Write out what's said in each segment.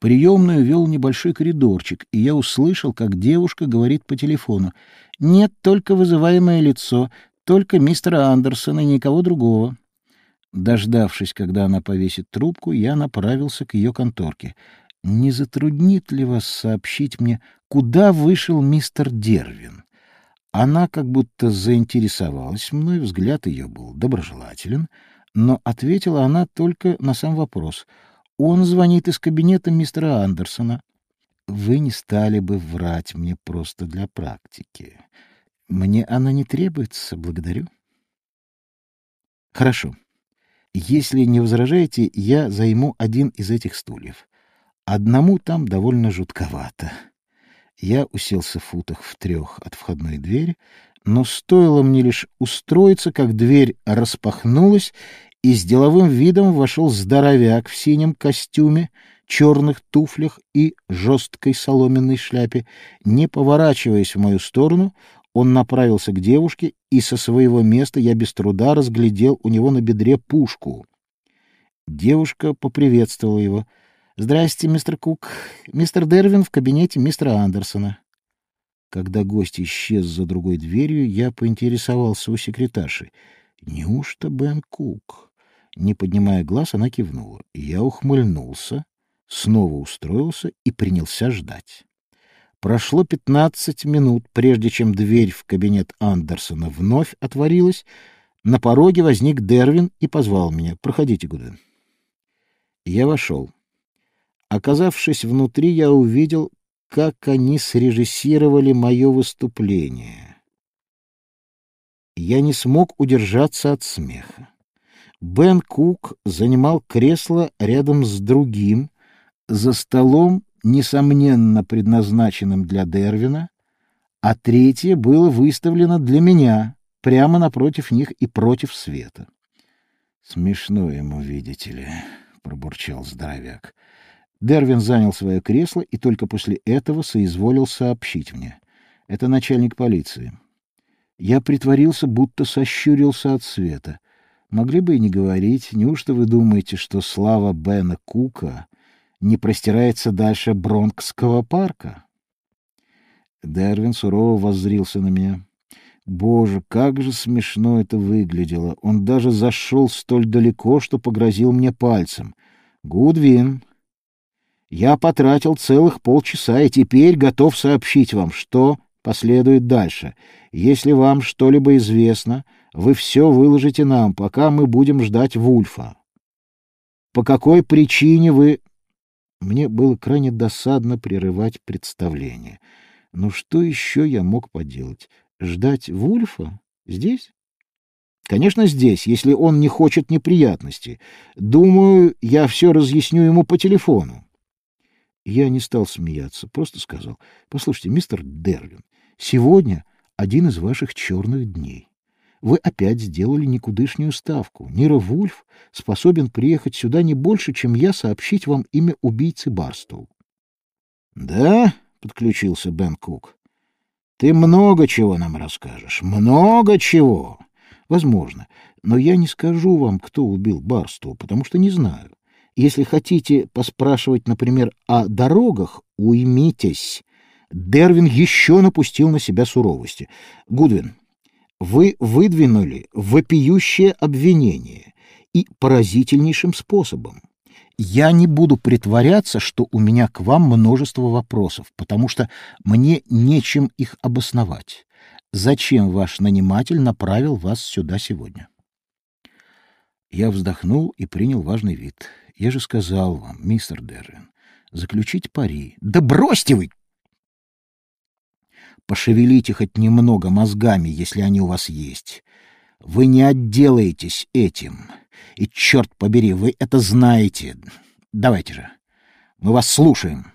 приемную вел небольшой коридорчик, и я услышал, как девушка говорит по телефону. «Нет, только вызываемое лицо, только мистера Андерсона и никого другого». Дождавшись, когда она повесит трубку, я направился к ее конторке. «Не затруднит ли вас сообщить мне, куда вышел мистер Дервин?» Она как будто заинтересовалась мной, взгляд ее был доброжелателен, но ответила она только на сам вопрос — он звонит из кабинета мистера Андерсона. Вы не стали бы врать мне просто для практики. Мне она не требуется, благодарю. Хорошо. Если не возражаете, я займу один из этих стульев. Одному там довольно жутковато. Я уселся в футах в трех от входной двери, но стоило мне лишь устроиться, как дверь распахнулась, и с деловым видом вошел здоровяк в синем костюме, черных туфлях и жесткой соломенной шляпе. Не поворачиваясь в мою сторону, он направился к девушке, и со своего места я без труда разглядел у него на бедре пушку. Девушка поприветствовала его. «Здрасте, мистер Кук. Мистер Дервин в кабинете мистера Андерсона». Когда гость исчез за другой дверью, я поинтересовался у секретарши. «Неужто Бен Кук?» Не поднимая глаз, она кивнула. Я ухмыльнулся, снова устроился и принялся ждать. Прошло пятнадцать минут, прежде чем дверь в кабинет Андерсона вновь отворилась. На пороге возник Дервин и позвал меня. «Проходите, Гудвин». Я вошел. Оказавшись внутри, я увидел, как они срежиссировали мое выступление. Я не смог удержаться от смеха. Бен Кук занимал кресло рядом с другим, за столом, несомненно предназначенным для Дервина, а третье было выставлено для меня, прямо напротив них и против света. — Смешно ему, видите ли, — пробурчал здоровяк. Дервин занял свое кресло и только после этого соизволил сообщить мне. Это начальник полиции. Я притворился, будто сощурился от света — Могли бы и не говорить. Неужто вы думаете, что слава Бена Кука не простирается дальше Бронкского парка? Дервин сурово воззрился на меня. Боже, как же смешно это выглядело. Он даже зашел столь далеко, что погрозил мне пальцем. Гудвин, я потратил целых полчаса и теперь готов сообщить вам, что последует дальше. Если вам что-либо известно, вы все выложите нам, пока мы будем ждать Вульфа. По какой причине вы... Мне было крайне досадно прерывать представление. Но что еще я мог поделать? Ждать Вульфа? Здесь? Конечно, здесь, если он не хочет неприятностей. Думаю, я все разъясню ему по телефону. Я не стал смеяться, просто сказал. Послушайте, мистер Дервин, сегодня один из ваших черных дней. Вы опять сделали никудышнюю ставку. Нира Вульф способен приехать сюда не больше, чем я сообщить вам имя убийцы Барстоу. — Да, — подключился Бен Кук, — ты много чего нам расскажешь. Много чего. Возможно. Но я не скажу вам, кто убил Барстоу, потому что не знаю. Если хотите поспрашивать, например, о дорогах, уймитесь. Дервин еще напустил на себя суровости. Гудвин, вы выдвинули вопиющее обвинение и поразительнейшим способом. Я не буду притворяться, что у меня к вам множество вопросов, потому что мне нечем их обосновать. Зачем ваш наниматель направил вас сюда сегодня? Я вздохнул и принял важный вид. Я же сказал вам, мистер Дервин, заключить пари. Да бросьте вы! Пошевелите хоть немного мозгами, если они у вас есть. Вы не отделаетесь этим. И, черт побери, вы это знаете. Давайте же. Мы вас слушаем.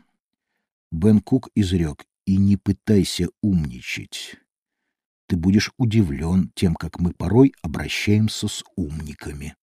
Бен Кук изрек. И не пытайся умничать. Ты будешь удивлен тем, как мы порой обращаемся с умниками.